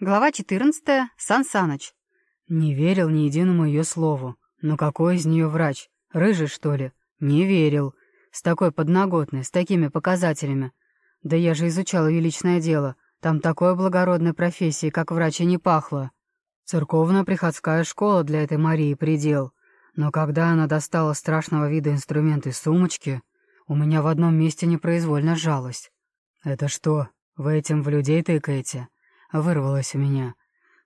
Глава 14. Сан Саныч. «Не верил ни единому ее слову. но ну какой из нее врач? Рыжий, что ли? Не верил. С такой подноготной, с такими показателями. Да я же изучал ее личное дело. Там такой благородной профессии, как врач, и не пахло. Церковно-приходская школа для этой Марии предел. Но когда она достала страшного вида инструмент из сумочки, у меня в одном месте непроизвольно жалость. «Это что, вы этим в людей тыкаете?» вырвалось у меня.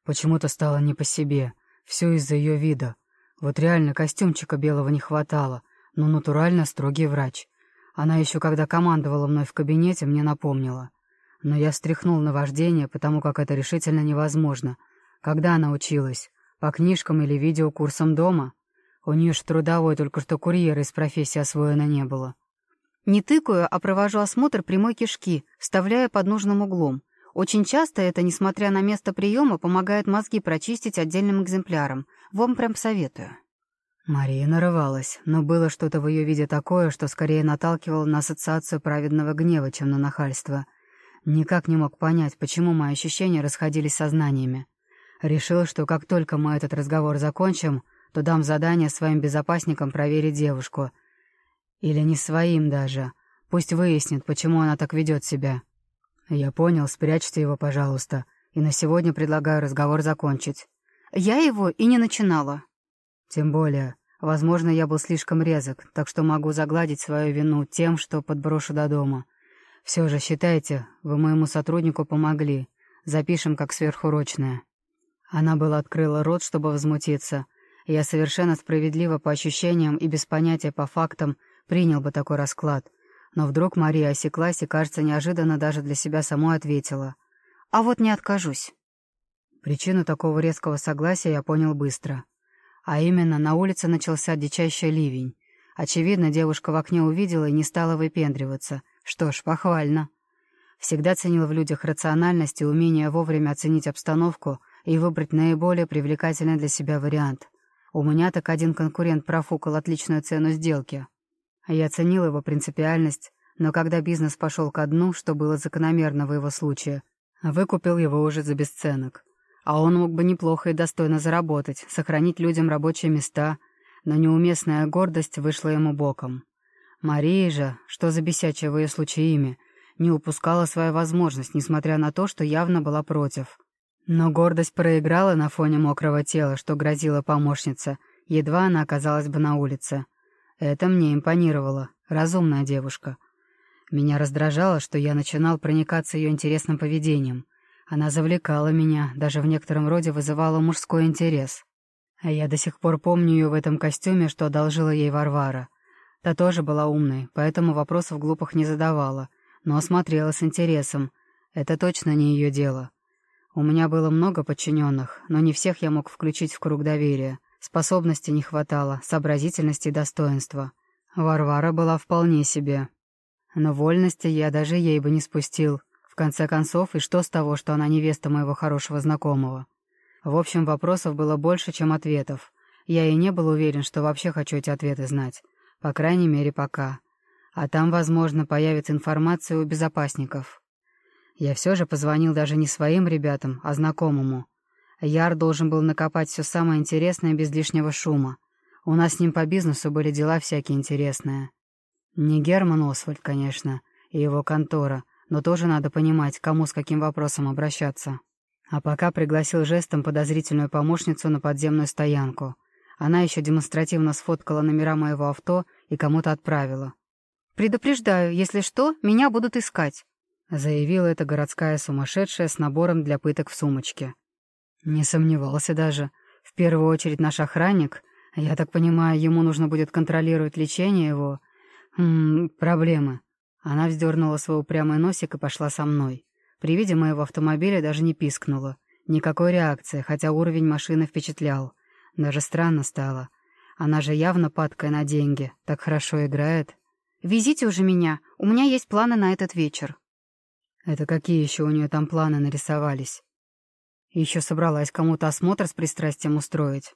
Почему-то стало не по себе, все из-за ее вида. Вот реально костюмчика белого не хватало, но натурально строгий врач. Она еще когда командовала мной в кабинете, мне напомнила. Но я стряхнул на вождение, потому как это решительно невозможно. Когда она училась? По книжкам или видеокурсам дома? У нее ж трудовой только что курьера из профессии освоено не было. Не тыкаю, а провожу осмотр прямой кишки, вставляя под нужным углом. Очень часто это, несмотря на место приема, помогает мозги прочистить отдельным экземплярам. Вам прям советую. Мария нарывалась, но было что-то в ее виде такое, что скорее наталкивало на ассоциацию праведного гнева, чем на нахальство. Никак не мог понять, почему мои ощущения расходились сознаниями. Решил, что как только мы этот разговор закончим, то дам задание своим безопасникам проверить девушку. Или не своим даже. Пусть выяснит, почему она так ведет себя. «Я понял, спрячьте его, пожалуйста, и на сегодня предлагаю разговор закончить». «Я его и не начинала». «Тем более. Возможно, я был слишком резок, так что могу загладить свою вину тем, что подброшу до дома. Все же, считайте, вы моему сотруднику помогли. Запишем как сверхурочное». Она была открыла рот, чтобы возмутиться. Я совершенно справедливо по ощущениям и без понятия по фактам принял бы такой расклад — но вдруг Мария осеклась и, кажется, неожиданно даже для себя самой ответила. «А вот не откажусь». Причину такого резкого согласия я понял быстро. А именно, на улице начался дичайший ливень. Очевидно, девушка в окне увидела и не стала выпендриваться. Что ж, похвально. Всегда ценил в людях рациональность и умение вовремя оценить обстановку и выбрать наиболее привлекательный для себя вариант. У меня так один конкурент профукал отличную цену сделки — а я оценил его принципиальность, но когда бизнес пошел ко дну, что было закономерно в его случае, выкупил его уже за бесценок. А он мог бы неплохо и достойно заработать, сохранить людям рабочие места, но неуместная гордость вышла ему боком. Мария же, что за бесячее в ее случае имя, не упускала свою возможность, несмотря на то, что явно была против. Но гордость проиграла на фоне мокрого тела, что грозила помощница, едва она оказалась бы на улице — это мне импонировало. Разумная девушка. Меня раздражало, что я начинал проникаться ее интересным поведением. Она завлекала меня, даже в некотором роде вызывала мужской интерес. А я до сих пор помню ее в этом костюме, что одолжила ей Варвара. Та тоже была умной, поэтому вопросов глупых не задавала, но осмотрела с интересом. Это точно не ее дело. У меня было много подчиненных, но не всех я мог включить в круг доверия. способности не хватало, сообразительности и достоинства. Варвара была вполне себе. Но вольности я даже ей бы не спустил. В конце концов, и что с того, что она невеста моего хорошего знакомого? В общем, вопросов было больше, чем ответов. Я и не был уверен, что вообще хочу эти ответы знать. По крайней мере, пока. А там, возможно, появится информация у безопасников. Я все же позвонил даже не своим ребятам, а знакомому — Яр должен был накопать все самое интересное без лишнего шума. У нас с ним по бизнесу были дела всякие интересные. Не Герман Освальд, конечно, и его контора, но тоже надо понимать, кому с каким вопросом обращаться. А пока пригласил жестом подозрительную помощницу на подземную стоянку. Она еще демонстративно сфоткала номера моего авто и кому-то отправила. «Предупреждаю, если что, меня будут искать», — заявила эта городская сумасшедшая с набором для пыток в сумочке. Не сомневался даже. В первую очередь наш охранник. Я так понимаю, ему нужно будет контролировать лечение его. Хм, проблемы. Она вздернула свой упрямый носик и пошла со мной. При виде моего автомобиля даже не пискнула. Никакой реакции, хотя уровень машины впечатлял. Даже странно стало. Она же явно падкая на деньги. Так хорошо играет. «Везите уже меня. У меня есть планы на этот вечер». Это какие еще у нее там планы нарисовались? Еще собралась кому-то осмотр с пристрастием устроить.